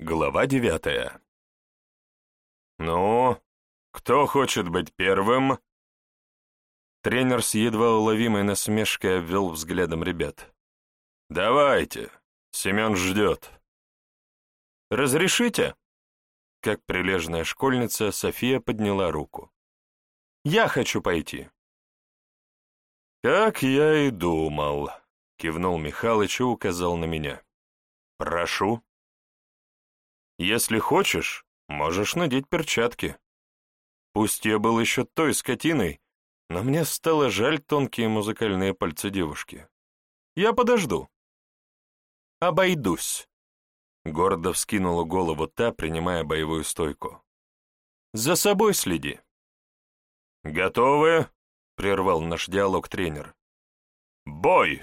Глава девятая. «Ну, кто хочет быть первым?» Тренер с едва уловимой насмешкой обвел взглядом ребят. «Давайте, Семен ждет». «Разрешите?» Как прилежная школьница, София подняла руку. «Я хочу пойти». «Как я и думал», — кивнул Михалыч и указал на меня. «Прошу». Если хочешь, можешь надеть перчатки. Пусть я был еще той скотиной, но мне стало жаль тонкие музыкальные пальцы девушки. Я подожду. Обойдусь. Гордо вскинула голову та, принимая боевую стойку. За собой следи. Готовы? Прервал наш диалог тренер. Бой!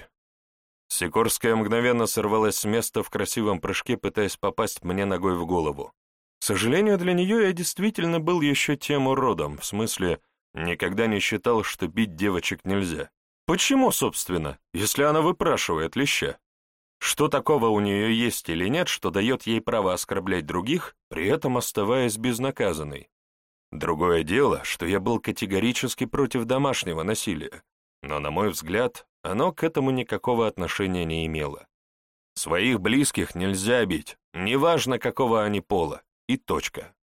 Сикорская мгновенно сорвалась с места в красивом прыжке, пытаясь попасть мне ногой в голову. К сожалению, для нее я действительно был еще тем уродом, в смысле, никогда не считал, что бить девочек нельзя. Почему, собственно, если она выпрашивает леща? Что такого у нее есть или нет, что дает ей право оскорблять других, при этом оставаясь безнаказанной? Другое дело, что я был категорически против домашнего насилия, но, на мой взгляд, оно к этому никакого отношения не имело. Своих близких нельзя бить, неважно какого они пола, и точка.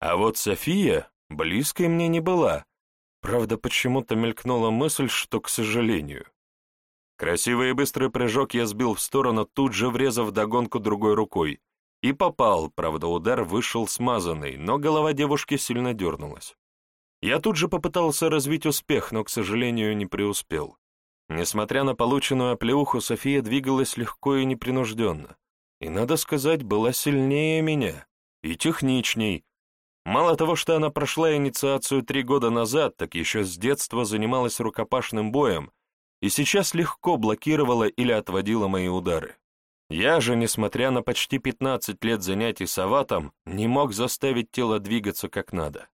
А вот София близкой мне не была, правда, почему-то мелькнула мысль, что к сожалению. Красивый и быстрый прыжок я сбил в сторону, тут же врезав догонку другой рукой, и попал, правда, удар вышел смазанный, но голова девушки сильно дернулась. Я тут же попытался развить успех, но, к сожалению, не преуспел. Несмотря на полученную оплеуху, София двигалась легко и непринужденно. И, надо сказать, была сильнее меня. И техничней. Мало того, что она прошла инициацию три года назад, так еще с детства занималась рукопашным боем и сейчас легко блокировала или отводила мои удары. Я же, несмотря на почти 15 лет занятий с аватом, не мог заставить тело двигаться как надо.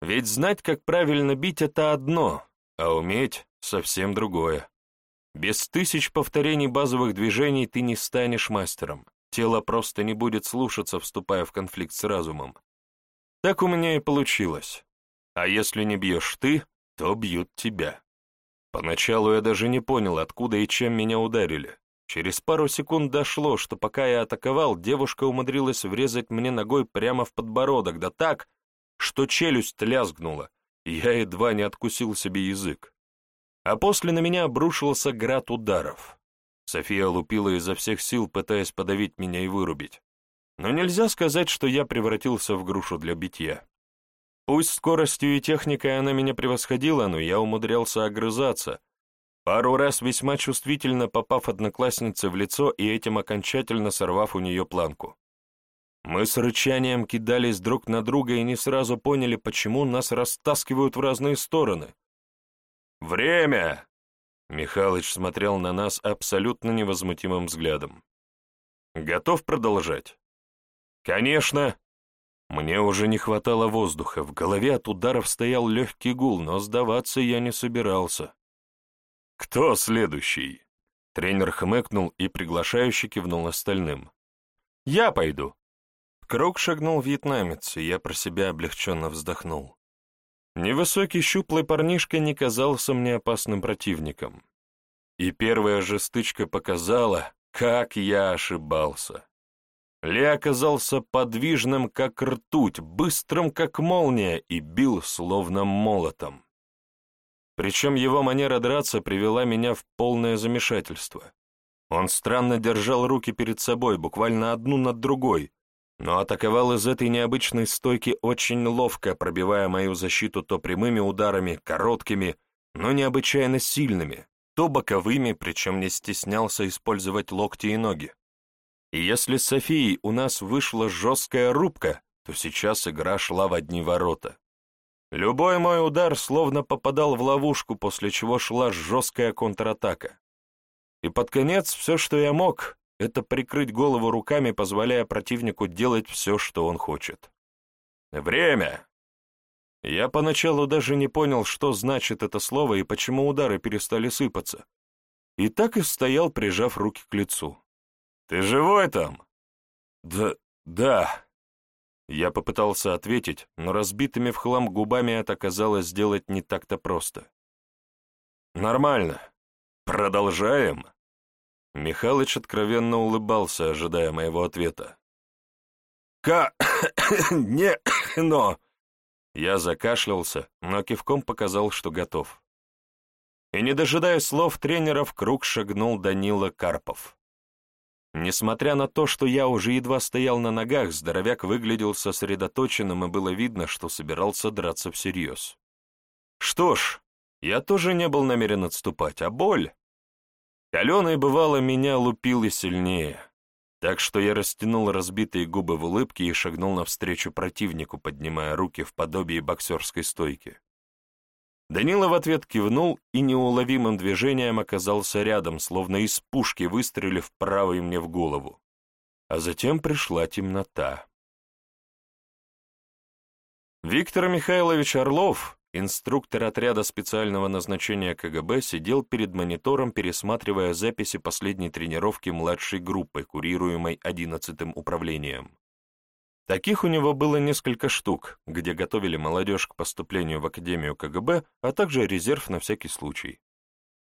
Ведь знать, как правильно бить, это одно, а уметь — совсем другое. Без тысяч повторений базовых движений ты не станешь мастером. Тело просто не будет слушаться, вступая в конфликт с разумом. Так у меня и получилось. А если не бьешь ты, то бьют тебя. Поначалу я даже не понял, откуда и чем меня ударили. Через пару секунд дошло, что пока я атаковал, девушка умудрилась врезать мне ногой прямо в подбородок, да так, что челюсть лязгнула, я едва не откусил себе язык. А после на меня обрушился град ударов. София лупила изо всех сил, пытаясь подавить меня и вырубить. Но нельзя сказать, что я превратился в грушу для битья. Пусть скоростью и техникой она меня превосходила, но я умудрялся огрызаться, пару раз весьма чувствительно попав однокласснице в лицо и этим окончательно сорвав у нее планку. Мы с рычанием кидались друг на друга и не сразу поняли, почему нас растаскивают в разные стороны. «Время!» Михалыч смотрел на нас абсолютно невозмутимым взглядом. «Готов продолжать?» «Конечно!» Мне уже не хватало воздуха, в голове от ударов стоял легкий гул, но сдаваться я не собирался. «Кто следующий?» Тренер хмыкнул и приглашающе кивнул остальным. «Я пойду», круг шагнул вьетнамец, и я про себя облегченно вздохнул. Невысокий щуплый парнишка не казался мне опасным противником. И первая же стычка показала, как я ошибался. Ли оказался подвижным, как ртуть, быстрым, как молния, и бил словно молотом. Причем его манера драться привела меня в полное замешательство. Он странно держал руки перед собой, буквально одну над другой, но атаковал из этой необычной стойки очень ловко, пробивая мою защиту то прямыми ударами, короткими, но необычайно сильными, то боковыми, причем не стеснялся использовать локти и ноги. И если с Софией у нас вышла жесткая рубка, то сейчас игра шла в одни ворота. Любой мой удар словно попадал в ловушку, после чего шла жесткая контратака. И под конец все, что я мог, это прикрыть голову руками, позволяя противнику делать все, что он хочет. «Время!» Я поначалу даже не понял, что значит это слово и почему удары перестали сыпаться. И так и стоял, прижав руки к лицу. «Ты живой там?» «Да... Да. Я попытался ответить, но разбитыми в хлам губами это оказалось сделать не так-то просто. Нормально. Продолжаем. Михалыч откровенно улыбался, ожидая моего ответа. «Ка... не... но...» Я закашлялся, но кивком показал, что готов. И, не дожидая слов тренера, в круг шагнул Данила Карпов. Несмотря на то, что я уже едва стоял на ногах, здоровяк выглядел сосредоточенным, и было видно, что собирался драться всерьез. Что ж, я тоже не был намерен отступать, а боль... Каленый, бывало, меня лупил и сильнее, так что я растянул разбитые губы в улыбке и шагнул навстречу противнику, поднимая руки в подобии боксерской стойки. Данила в ответ кивнул и неуловимым движением оказался рядом, словно из пушки выстрелив правой мне в голову. А затем пришла темнота. Виктор Михайлович Орлов, инструктор отряда специального назначения КГБ, сидел перед монитором, пересматривая записи последней тренировки младшей группы, курируемой 11-м управлением. Таких у него было несколько штук, где готовили молодежь к поступлению в Академию КГБ, а также резерв на всякий случай.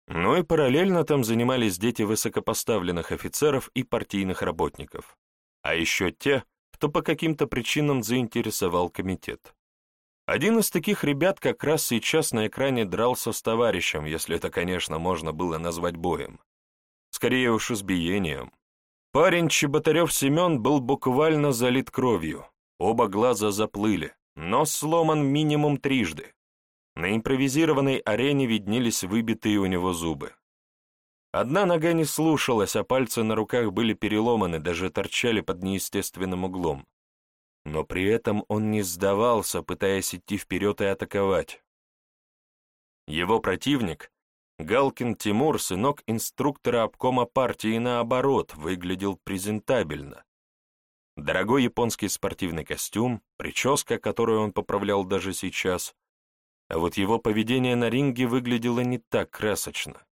Ну и параллельно там занимались дети высокопоставленных офицеров и партийных работников. А еще те, кто по каким-то причинам заинтересовал комитет. Один из таких ребят как раз сейчас на экране дрался с товарищем, если это, конечно, можно было назвать боем. Скорее уж избиением. Парень Чеботарев Семен был буквально залит кровью. Оба глаза заплыли, нос сломан минимум трижды. На импровизированной арене виднелись выбитые у него зубы. Одна нога не слушалась, а пальцы на руках были переломаны, даже торчали под неестественным углом. Но при этом он не сдавался, пытаясь идти вперед и атаковать. Его противник, Галкин Тимур, сынок инструктора обкома партии, наоборот, выглядел презентабельно. Дорогой японский спортивный костюм, прическа, которую он поправлял даже сейчас, а вот его поведение на ринге выглядело не так красочно.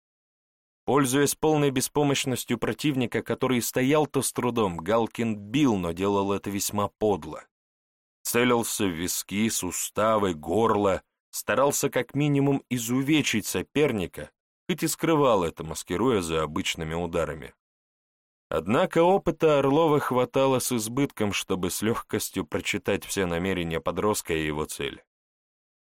Пользуясь полной беспомощностью противника, который стоял-то с трудом, Галкин бил, но делал это весьма подло. Целился в виски, суставы, горло, старался как минимум изувечить соперника, хоть и скрывал это, маскируя за обычными ударами. Однако опыта Орлова хватало с избытком, чтобы с легкостью прочитать все намерения подростка и его цель.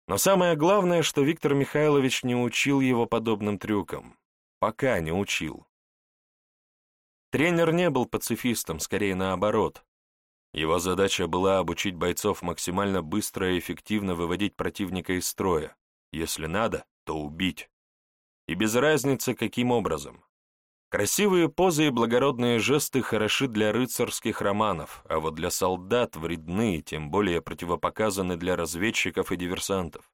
Но самое главное, что Виктор Михайлович не учил его подобным трюкам. Пока не учил. Тренер не был пацифистом, скорее наоборот. Его задача была обучить бойцов максимально быстро и эффективно выводить противника из строя. Если надо, то убить. И без разницы, каким образом. Красивые позы и благородные жесты хороши для рыцарских романов, а вот для солдат вредны, тем более противопоказаны для разведчиков и диверсантов.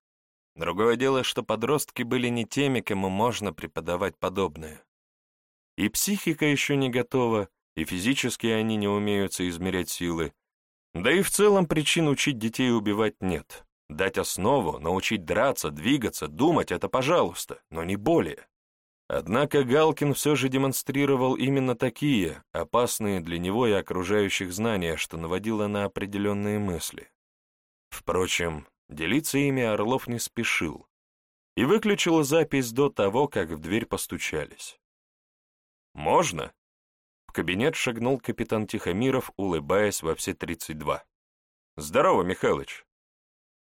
Другое дело, что подростки были не теми, кому можно преподавать подобное. И психика еще не готова, и физически они не умеют соизмерять силы. Да и в целом причин учить детей убивать нет. Дать основу, научить драться, двигаться, думать — это пожалуйста, но не более. Однако Галкин все же демонстрировал именно такие, опасные для него и окружающих знания, что наводило на определенные мысли. Впрочем, делиться ими Орлов не спешил и выключил запись до того, как в дверь постучались. «Можно?» В кабинет шагнул капитан Тихомиров, улыбаясь во все тридцать два. «Здорово, Михалыч!»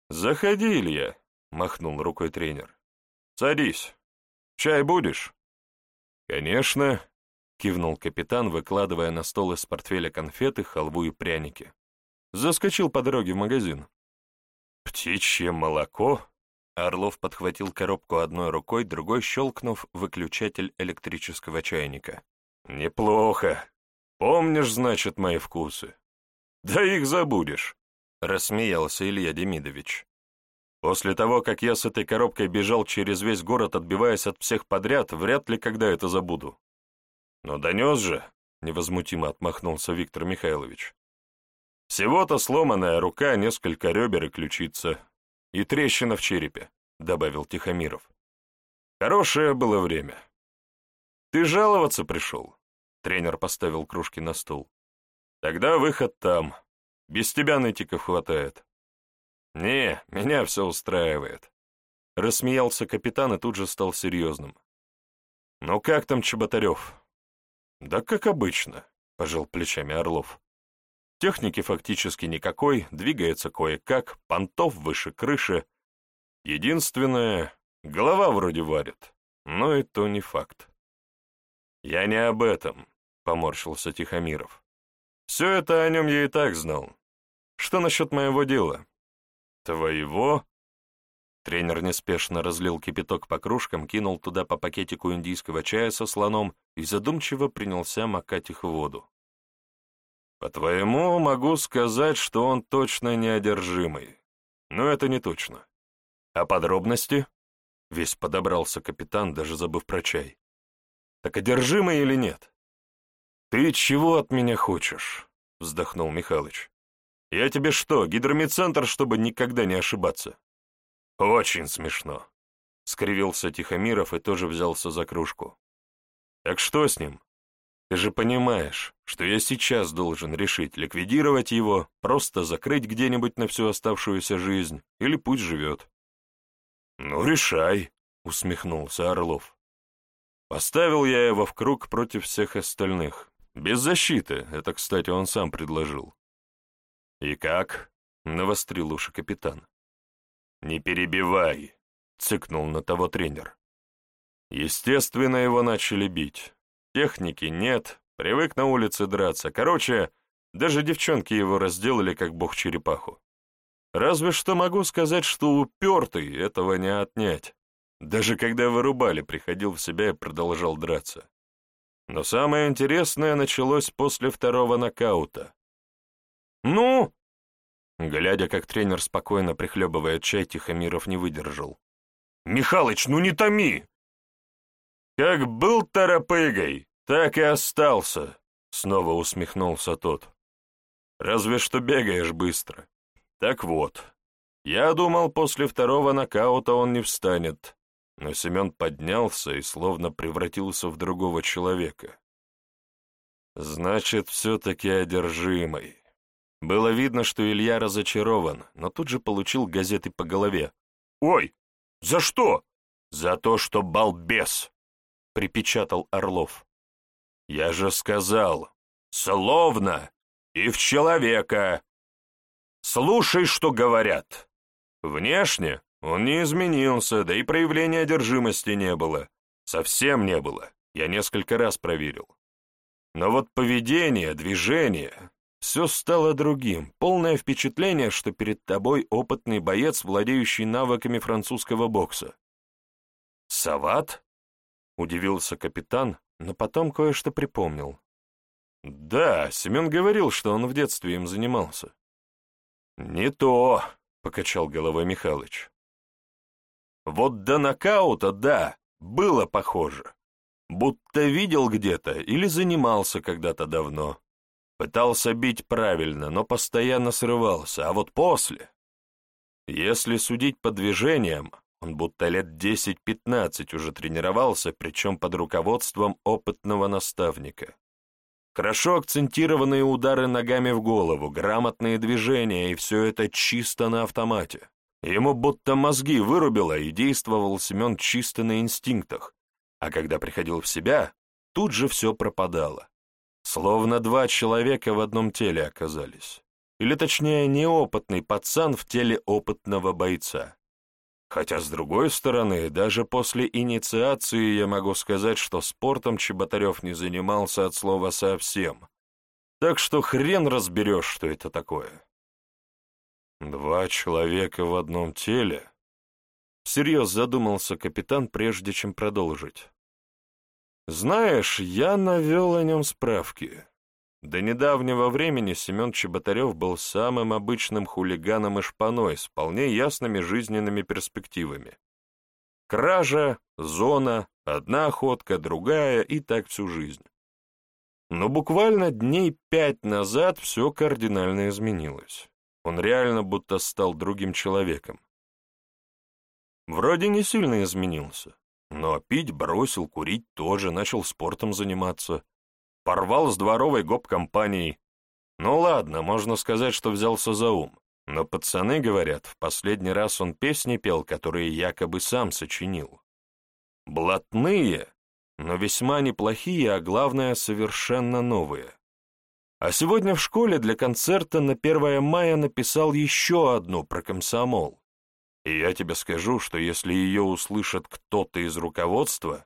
«Заходи, Илья», — махнул рукой тренер. «Садись. Чай будешь?» «Конечно», — кивнул капитан, выкладывая на стол из портфеля конфеты, халву и пряники. Заскочил по дороге в магазин. «Птичье молоко?» Орлов подхватил коробку одной рукой, другой щелкнув выключатель электрического чайника. «Неплохо. Помнишь, значит, мои вкусы? Да их забудешь. — рассмеялся Илья Демидович. «После того, как я с этой коробкой бежал через весь город, отбиваясь от всех подряд, вряд ли когда это забуду». «Но донес же», — невозмутимо отмахнулся Виктор Михайлович. «Всего-то сломанная рука, несколько ребер и ключица. И трещина в черепе», — добавил Тихомиров. «Хорошее было время». «Ты жаловаться пришел?» — тренер поставил кружки на стол. Тогда выход там. Без тебя нытиков хватает. Не, меня все устраивает. Рассмеялся капитан и тут же стал серьезным. Ну как там Чеботарев? Да как обычно, пожал плечами Орлов. Техники фактически никакой, двигается кое-как, понтов выше крыши. Единственное, голова вроде варит, но и то не факт. «Я не об этом», — поморщился Тихомиров. «Все это о нем я и так знал. Что насчет моего дела?» «Твоего?» Тренер неспешно разлил кипяток по кружкам, кинул туда по пакетику индийского чая со слоном и задумчиво принялся макать их в воду. По-твоему, могу сказать, что он точно неодержимый. Но это не точно. А подробности? Весь подобрался капитан, даже забыв про чай. Так одержимый или нет? Ты чего от меня хочешь? Вздохнул Михалыч. Я тебе что, гидромедцентр, чтобы никогда не ошибаться? Очень смешно. Скривился Тихомиров и тоже взялся за кружку. Так что с ним? Ты же понимаешь, что я сейчас должен решить, ликвидировать его, просто закрыть где-нибудь на всю оставшуюся жизнь, или пусть живет. «Ну, решай», — усмехнулся Орлов. Поставил я его в круг против всех остальных. Без защиты, это, кстати, он сам предложил. «И как?» — навострил уши капитан. «Не перебивай», — цыкнул на того тренер. Естественно, его начали бить. Техники нет, привык на улице драться. Короче, даже девчонки его разделали, как бог черепаху. Разве что могу сказать, что упертый этого не отнять. Даже когда вырубали, приходил в себя и продолжал драться. Но самое интересное началось после второго нокаута. «Ну?» Глядя, как тренер спокойно прихлебывает чай, Тихомиров не выдержал. «Михалыч, ну не томи! «Как был торопыгой, так и остался», — снова усмехнулся тот. «Разве что бегаешь быстро. Так вот, я думал, после второго нокаута он не встанет, но Семен поднялся и словно превратился в другого человека. Значит, все-таки одержимый». Было видно, что Илья разочарован, но тут же получил газеты по голове. «Ой, за что?» «За то, что балбес!» Припечатал Орлов. «Я же сказал, словно и в человека. Слушай, что говорят. Внешне он не изменился, да и проявления одержимости не было. Совсем не было, я несколько раз проверил. Но вот поведение, движение, все стало другим, полное впечатление, что перед тобой опытный боец, владеющий навыками французского бокса. Сават? Удивился капитан, но потом кое-что припомнил. Да, Семен говорил, что он в детстве им занимался. Не то, покачал головой Михалыч. Вот до нокаута, да, было похоже. Будто видел где-то или занимался когда-то давно. Пытался бить правильно, но постоянно срывался, а вот после... Если судить по движениям, он будто лет 10-15 уже тренировался, причем под руководством опытного наставника. Хорошо акцентированные удары ногами в голову, грамотные движения, и все это чисто на автомате. Ему будто мозги вырубило, и действовал Семен чисто на инстинктах. А когда приходил в себя, тут же все пропадало. Словно два человека в одном теле оказались. Или точнее, неопытный пацан в теле опытного бойца. Хотя, с другой стороны, даже после инициации я могу сказать, что спортом Чеботарев не занимался от слова совсем. Так что хрен разберешь, что это такое. Два человека в одном теле? Всерьез задумался капитан, прежде чем продолжить. Знаешь, я навел о нем справки. До недавнего времени Семен Чеботарев был самым обычным хулиганом и шпаной с вполне ясными жизненными перспективами. Кража, зона, одна охотка, другая и так всю жизнь. Но буквально дней пять назад все кардинально изменилось. Он реально будто стал другим человеком. Вроде не сильно изменился, но пить бросил, курить тоже, начал спортом заниматься порвал с дворовой гоп-компанией. Ну ладно, можно сказать, что взялся за ум. Но пацаны говорят, в последний раз он песни пел, которые якобы сам сочинил. Блатные, но весьма неплохие, а главное, совершенно новые. А сегодня в школе для концерта на 1 мая написал еще одну про комсомол. И я тебе скажу, что если ее услышит кто-то из руководства,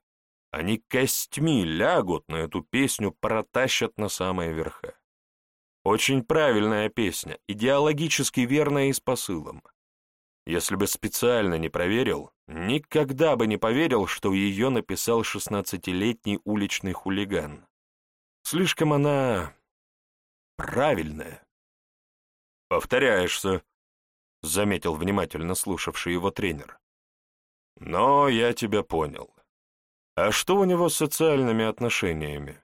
они костьми лягут на эту песню, протащат на самые верха. Очень правильная песня, идеологически верная и с посылом. Если бы специально не проверил, никогда бы не поверил, что ее написал шестнадцатилетний уличный хулиган. Слишком она... правильная. «Повторяешься», — заметил внимательно слушавший его тренер. «Но я тебя понял. А что у него с социальными отношениями?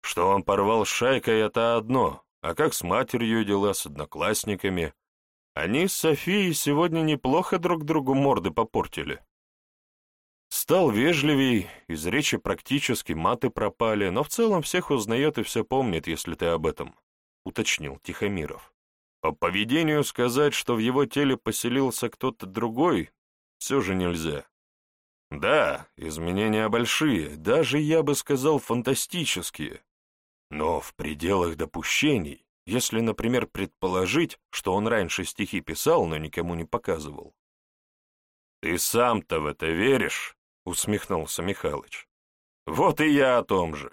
Что он порвал с шайкой — это одно, а как с матерью дела, с одноклассниками? Они с Софией сегодня неплохо друг другу морды попортили. Стал вежливей, из речи практически маты пропали, но в целом всех узнает и все помнит, если ты об этом, — уточнил Тихомиров. По поведению сказать, что в его теле поселился кто-то другой, все же нельзя. Да, изменения большие, даже, я бы сказал, фантастические. Но в пределах допущений, если, например, предположить, что он раньше стихи писал, но никому не показывал. «Ты сам-то в это веришь?» — усмехнулся Михалыч. «Вот и я о том же.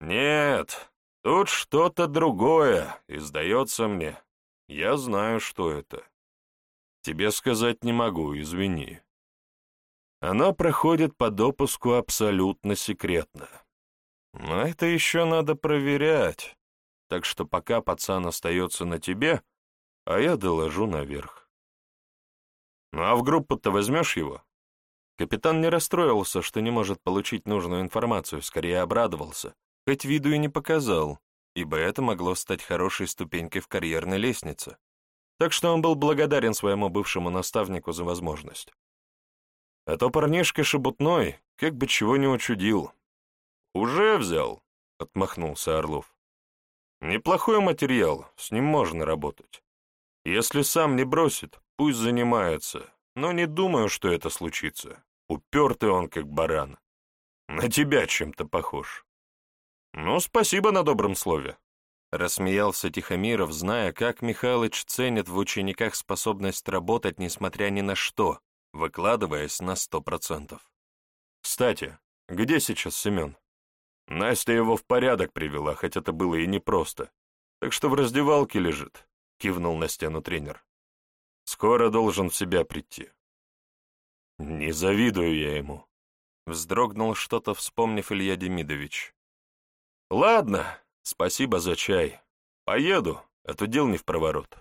Нет, тут что-то другое, и сдается мне. Я знаю, что это. Тебе сказать не могу, извини. Оно проходит по допуску абсолютно секретно. Но это еще надо проверять, так что пока пацан остается на тебе, а я доложу наверх. Ну а в группу-то возьмешь его? Капитан не расстроился, что не может получить нужную информацию, скорее обрадовался, хоть виду и не показал, ибо это могло стать хорошей ступенькой в карьерной лестнице. Так что он был благодарен своему бывшему наставнику за возможность. А то парнишка шебутной, как бы чего не учудил. «Уже взял», — отмахнулся Орлов. «Неплохой материал, с ним можно работать. Если сам не бросит, пусть занимается, но не думаю, что это случится. Упертый он, как баран. На тебя чем-то похож». «Ну, спасибо на добром слове», — рассмеялся Тихомиров, зная, как Михалыч ценит в учениках способность работать, несмотря ни на что, выкладываясь на сто процентов. «Кстати, где сейчас Семен?» Настя его в порядок привела, хоть это было и непросто. Так что в раздевалке лежит, — кивнул на стену тренер. Скоро должен в себя прийти. Не завидую я ему. Вздрогнул что-то, вспомнив Илья Демидович. Ладно, спасибо за чай. Поеду, а то дел не в проворот.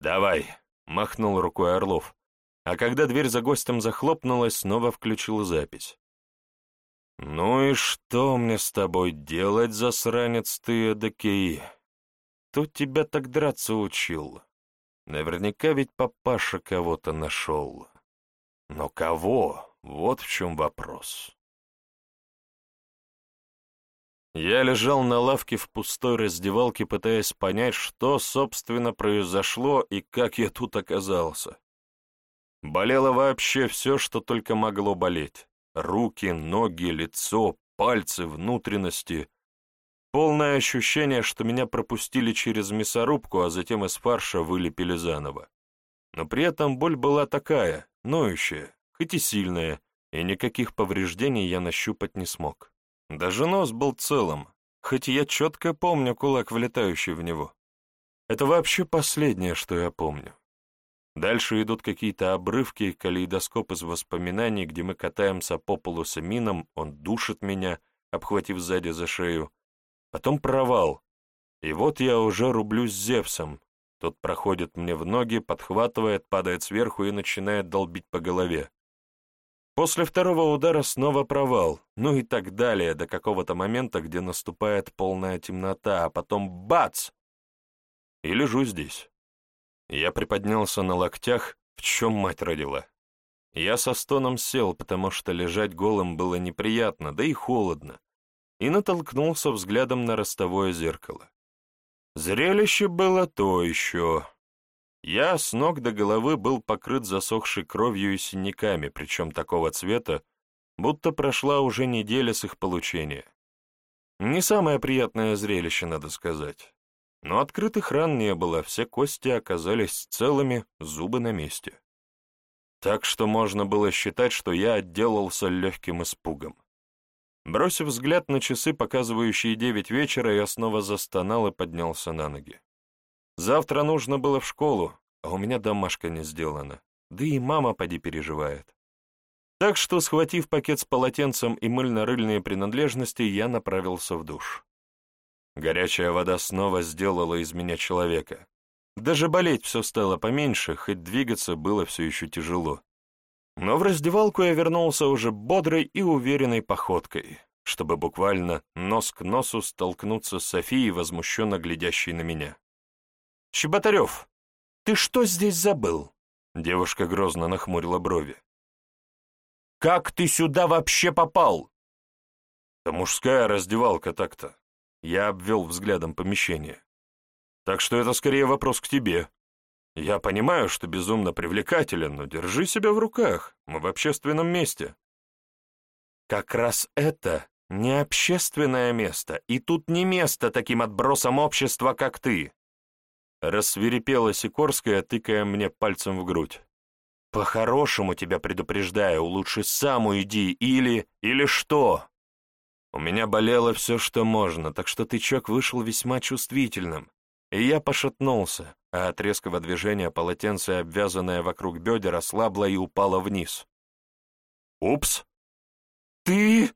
Давай, — махнул рукой Орлов, а когда дверь за гостем захлопнулась, снова включил запись. «Ну и что мне с тобой делать, засранец ты эдакий? Кто тебя так драться учил? Наверняка ведь папаша кого-то нашел. Но кого? Вот в чем вопрос». Я лежал на лавке в пустой раздевалке, пытаясь понять, что, собственно, произошло и как я тут оказался. Болело вообще все, что только могло болеть. Руки, ноги, лицо, пальцы, внутренности. Полное ощущение, что меня пропустили через мясорубку, а затем из фарша вылепили заново. Но при этом боль была такая, ноющая, хоть и сильная, и никаких повреждений я нащупать не смог. Даже нос был целым, хоть я четко помню кулак, влетающий в него. Это вообще последнее, что я помню. Дальше идут какие-то обрывки, калейдоскоп из воспоминаний, где мы катаемся по полу с Амином, он душит меня, обхватив сзади за шею. Потом провал. И вот я уже рублюсь с Зевсом. Тот проходит мне в ноги, подхватывает, падает сверху и начинает долбить по голове. После второго удара снова провал, ну и так далее, до какого-то момента, где наступает полная темнота, а потом бац! И лежу здесь. Я приподнялся на локтях, в чем мать родила. Я со стоном сел, потому что лежать голым было неприятно, да и холодно, и натолкнулся взглядом на ростовое зеркало. Зрелище было то еще. Я с ног до головы был покрыт засохшей кровью и синяками, причем такого цвета, будто прошла уже неделя с их получения. Не самое приятное зрелище, надо сказать. Но открытых ран не было, все кости оказались целыми, зубы на месте. Так что можно было считать, что я отделался легким испугом. Бросив взгляд на часы, показывающие девять вечера, я снова застонал и поднялся на ноги. Завтра нужно было в школу, а у меня домашка не сделана. Да и мама поди переживает. Так что, схватив пакет с полотенцем и мыльно-рыльные принадлежности, я направился в душ. Горячая вода снова сделала из меня человека. Даже болеть все стало поменьше, хоть двигаться было все еще тяжело. Но в раздевалку я вернулся уже бодрой и уверенной походкой, чтобы буквально нос к носу столкнуться с Софией, возмущенно глядящей на меня. «Щеботарев, ты что здесь забыл?» Девушка грозно нахмурила брови. «Как ты сюда вообще попал?» «Это мужская раздевалка так-то». Я обвел взглядом помещение. «Так что это скорее вопрос к тебе. Я понимаю, что безумно привлекателен, но держи себя в руках. Мы в общественном месте». «Как раз это не общественное место, и тут не место таким отбросам общества, как ты. Рассверепела Сикорская, тыкая мне пальцем в грудь. «По-хорошему тебя предупреждаю, лучше сам уйди, или... или что?» У меня болело все, что можно, так что тычок вышел весьма чувствительным, и я пошатнулся, а от резкого движения полотенце, обвязанное вокруг бедер, ослабло и упало вниз. «Упс! Ты...»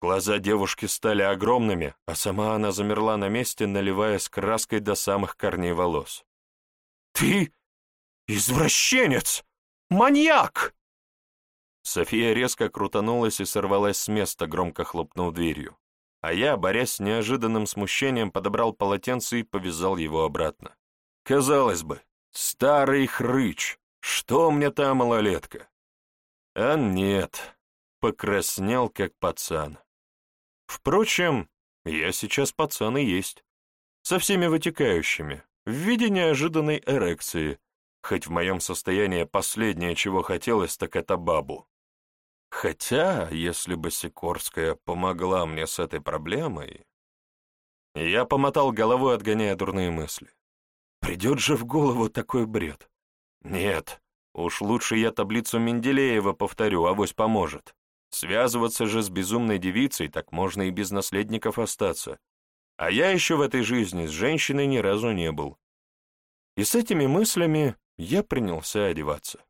Глаза девушки стали огромными, а сама она замерла на месте, наливаясь краской до самых корней волос. «Ты извращенец! Маньяк!» София резко крутанулась и сорвалась с места, громко хлопнув дверью. А я, борясь с неожиданным смущением, подобрал полотенце и повязал его обратно. Казалось бы, старый хрыч, что мне та малолетка? А нет, покраснел как пацан. Впрочем, я сейчас пацан и есть. Со всеми вытекающими, в виде неожиданной эрекции, хоть в моем состоянии последнее, чего хотелось, так это бабу. Хотя, если бы Сикорская помогла мне с этой проблемой... Я помотал головой, отгоняя дурные мысли. Придет же в голову такой бред. Нет, уж лучше я таблицу Менделеева повторю, авось поможет. Связываться же с безумной девицей, так можно и без наследников остаться. А я еще в этой жизни с женщиной ни разу не был. И с этими мыслями я принялся одеваться.